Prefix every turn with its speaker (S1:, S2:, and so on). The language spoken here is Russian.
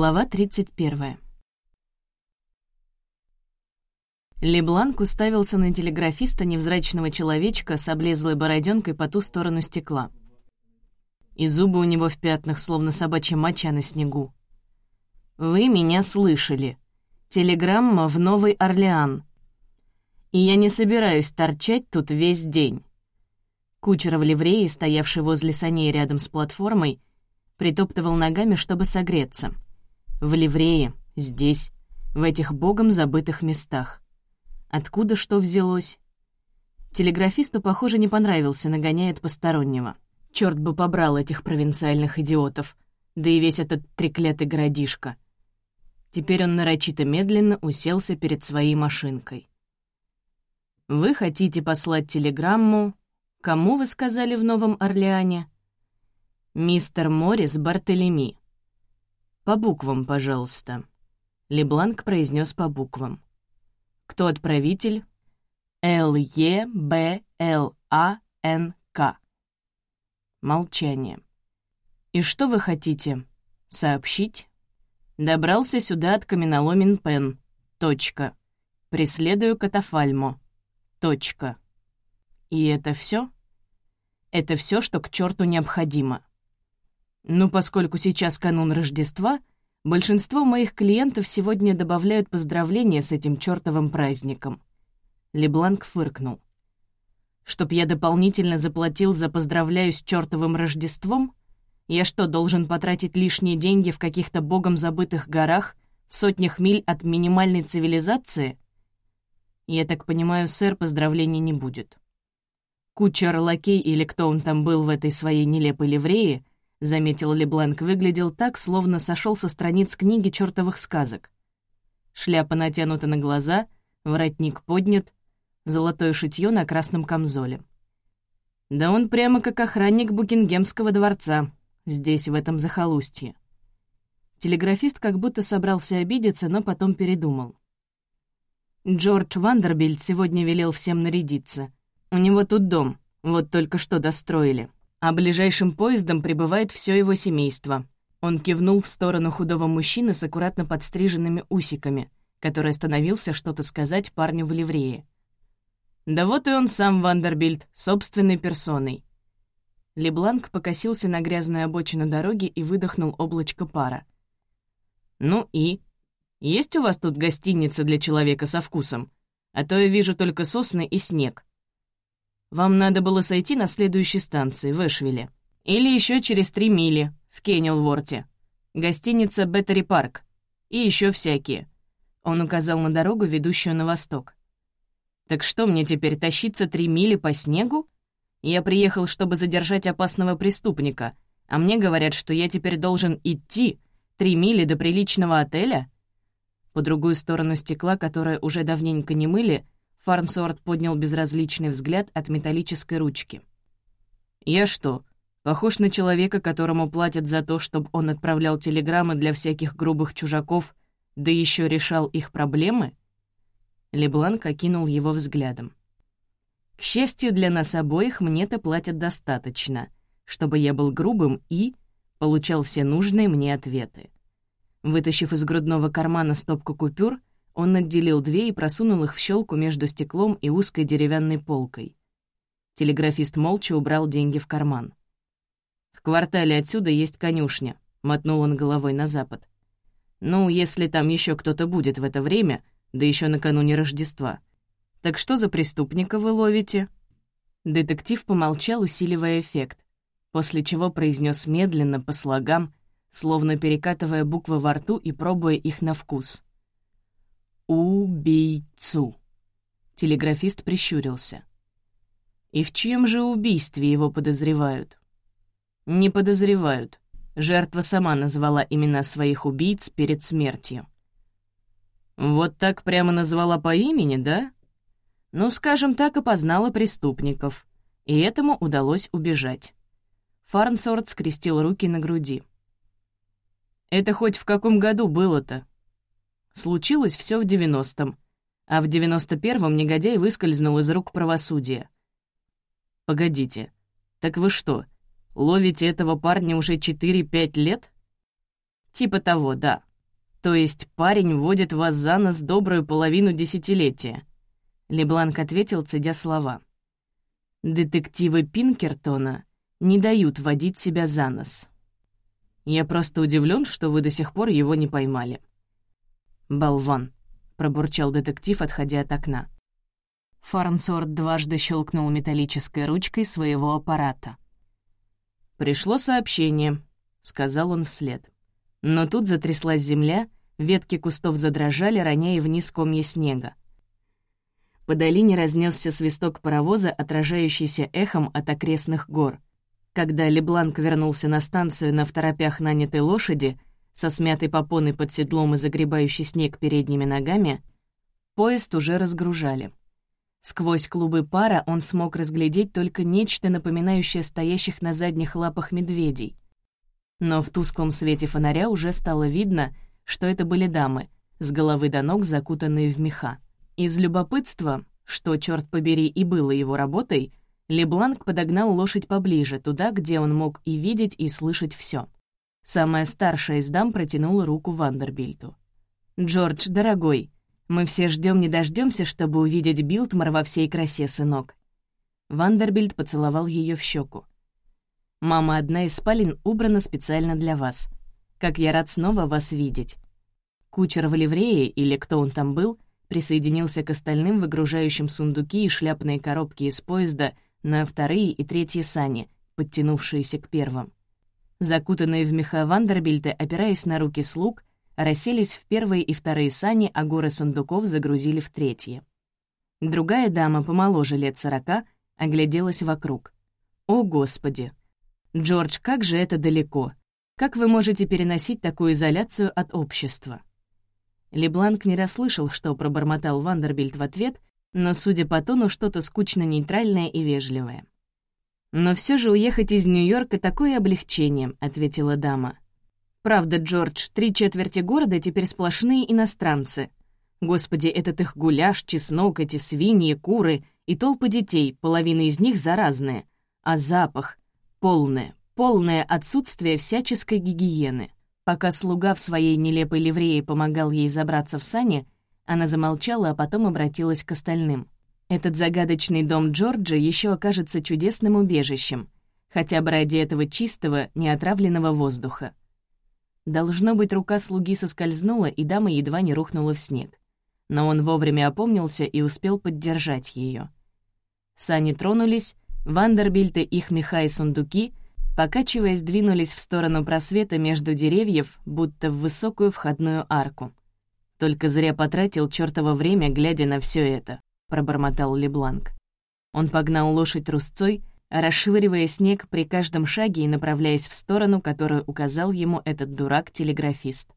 S1: Глава 31. Лебланк уставился на телеграфиста невзрачного человечка с облезлой бороденкой по ту сторону стекла. И зубы у него в пятнах, словно собачья моча на снегу. «Вы меня слышали. Телеграмма в Новый Орлеан. И я не собираюсь торчать тут весь день». Кучер в ливрее, стоявший возле саней рядом с платформой, притоптывал ногами, чтобы согреться. В ливрее, здесь, в этих богом забытых местах. Откуда что взялось? Телеграфисту, похоже, не понравился, нагоняет постороннего. Черт бы побрал этих провинциальных идиотов, да и весь этот треклятый городишко. Теперь он нарочито медленно уселся перед своей машинкой. «Вы хотите послать телеграмму? Кому вы сказали в Новом Орлеане?» «Мистер Моррис Бартолеми». «По буквам, пожалуйста». Лебланк произнес по буквам. «Кто отправитель?» «Л-Е-Б-Л-А-Н-К». Молчание. «И что вы хотите? Сообщить?» Добрался сюда от каменоломен Пен. Точка. Преследую Катафальмо. Точка. И это все? Это все, что к черту необходимо. Ну, поскольку сейчас канун Рождества, большинство моих клиентов сегодня добавляют поздравления с этим чертовым праздником. Лебланк фыркнул. Чтоб я дополнительно заплатил за «поздравляю с чертовым Рождеством»? Я что, должен потратить лишние деньги в каких-то богом забытых горах, сотнях миль от минимальной цивилизации? Я так понимаю, сэр, поздравлений не будет. Кучер, лакей или кто он там был в этой своей нелепой ливрее, — заметил Лебланк, выглядел так, словно сошел со страниц книги чертовых сказок. Шляпа натянута на глаза, воротник поднят, золотое шитье на красном камзоле. Да он прямо как охранник Букингемского дворца, здесь, в этом захолустье. Телеграфист как будто собрался обидеться, но потом передумал. Джордж Вандербильд сегодня велел всем нарядиться. У него тут дом, вот только что достроили а ближайшим поездом прибывает все его семейство. Он кивнул в сторону худого мужчины с аккуратно подстриженными усиками, который остановился что-то сказать парню в ливрее. Да вот и он сам, Вандербильд, собственной персоной. Лебланк покосился на грязную обочину дороги и выдохнул облачко пара. «Ну и? Есть у вас тут гостиница для человека со вкусом? А то я вижу только сосны и снег. Вам надо было сойти на следующей станции, в Эшвилле. Или еще через три мили, в Кеннелворте. Гостиница «Беттери Парк». И еще всякие. Он указал на дорогу, ведущую на восток. «Так что, мне теперь тащиться три мили по снегу? Я приехал, чтобы задержать опасного преступника, а мне говорят, что я теперь должен идти три мили до приличного отеля?» По другую сторону стекла, которое уже давненько не мыли, Фарнсорт поднял безразличный взгляд от металлической ручки. «Я что, похож на человека, которому платят за то, чтобы он отправлял телеграммы для всяких грубых чужаков, да еще решал их проблемы?» Лебланк окинул его взглядом. «К счастью для нас обоих, мне-то платят достаточно, чтобы я был грубым и получал все нужные мне ответы». Вытащив из грудного кармана стопку купюр, он отделил две и просунул их в щелку между стеклом и узкой деревянной полкой. Телеграфист молча убрал деньги в карман. «В квартале отсюда есть конюшня», — мотнул он головой на запад. «Ну, если там еще кто-то будет в это время, да еще накануне Рождества. Так что за преступника вы ловите?» Детектив помолчал, усиливая эффект, после чего произнес медленно, по слогам, словно перекатывая буквы во рту и пробуя их на вкус. «Убийцу!» Телеграфист прищурился. «И в чьем же убийстве его подозревают?» «Не подозревают. Жертва сама назвала имена своих убийц перед смертью». «Вот так прямо назвала по имени, да?» «Ну, скажем так, опознала преступников. И этому удалось убежать». Фарнсорт скрестил руки на груди. «Это хоть в каком году было-то?» Случилось все в девяностом, а в девяносто первом негодяй выскользнул из рук правосудия. «Погодите, так вы что, ловите этого парня уже четыре-пять лет?» «Типа того, да. То есть парень водит вас за нос добрую половину десятилетия?» Лебланк ответил, цедя слова. «Детективы Пинкертона не дают водить себя за нос. Я просто удивлен, что вы до сих пор его не поймали». «Болван», — пробурчал детектив, отходя от окна. Фарнсорт дважды щелкнул металлической ручкой своего аппарата. «Пришло сообщение», — сказал он вслед. Но тут затряслась земля, ветки кустов задрожали, роняя вниз комья снега. По долине разнесся свисток паровоза, отражающийся эхом от окрестных гор. Когда Лебланк вернулся на станцию на второпях нанятой лошади, со смятой попоной под седлом и загребающий снег передними ногами, поезд уже разгружали. Сквозь клубы пара он смог разглядеть только нечто напоминающее стоящих на задних лапах медведей. Но в тусклом свете фонаря уже стало видно, что это были дамы, с головы до ног закутанные в меха. Из любопытства, что, черт побери, и было его работой, Лебланк подогнал лошадь поближе, туда, где он мог и видеть, и слышать все. Самая старшая из дам протянула руку Вандербильту. «Джордж, дорогой, мы все ждем не дождемся, чтобы увидеть Билтмар во всей красе, сынок». Вандербильд поцеловал ее в щеку. «Мама, одна из спален убрана специально для вас. Как я рад снова вас видеть». Кучер в ливрее, или кто он там был, присоединился к остальным, выгружающим сундуки и шляпные коробки из поезда на вторые и третьи сани, подтянувшиеся к первым. Закутанные в меха Вандербильты, опираясь на руки слуг, расселись в первые и вторые сани, а горы сундуков загрузили в третьи. Другая дама, помоложе лет сорока, огляделась вокруг. «О, Господи! Джордж, как же это далеко! Как вы можете переносить такую изоляцию от общества?» Лебланк не расслышал, что пробормотал Вандербильд в ответ, но, судя по тону, что-то скучно-нейтральное и вежливое. «Но все же уехать из Нью-Йорка — такое облегчение», — ответила дама. Правда, Джордж, три четверти города теперь сплошные иностранцы. Господи, этот их гуляш, чеснок, эти свиньи, куры и толпы детей, половина из них заразные. А запах — полное, полное отсутствие всяческой гигиены. Пока слуга в своей нелепой ливрее помогал ей забраться в сани, она замолчала, а потом обратилась к остальным. Этот загадочный дом Джорджа еще окажется чудесным убежищем, хотя бы ради этого чистого, неотравленного воздуха. Должно быть, рука слуги соскользнула, и дама едва не рухнула в снег. Но он вовремя опомнился и успел поддержать ее. Сани тронулись, Вандербильты, их меха и сундуки, покачиваясь, двинулись в сторону просвета между деревьев, будто в высокую входную арку. «Только зря потратил чёртово время, глядя на все это», — пробормотал Лебланк. Он погнал лошадь русцой, расшвыривая снег при каждом шаге и направляясь в сторону, которую указал ему этот дурак-телеграфист.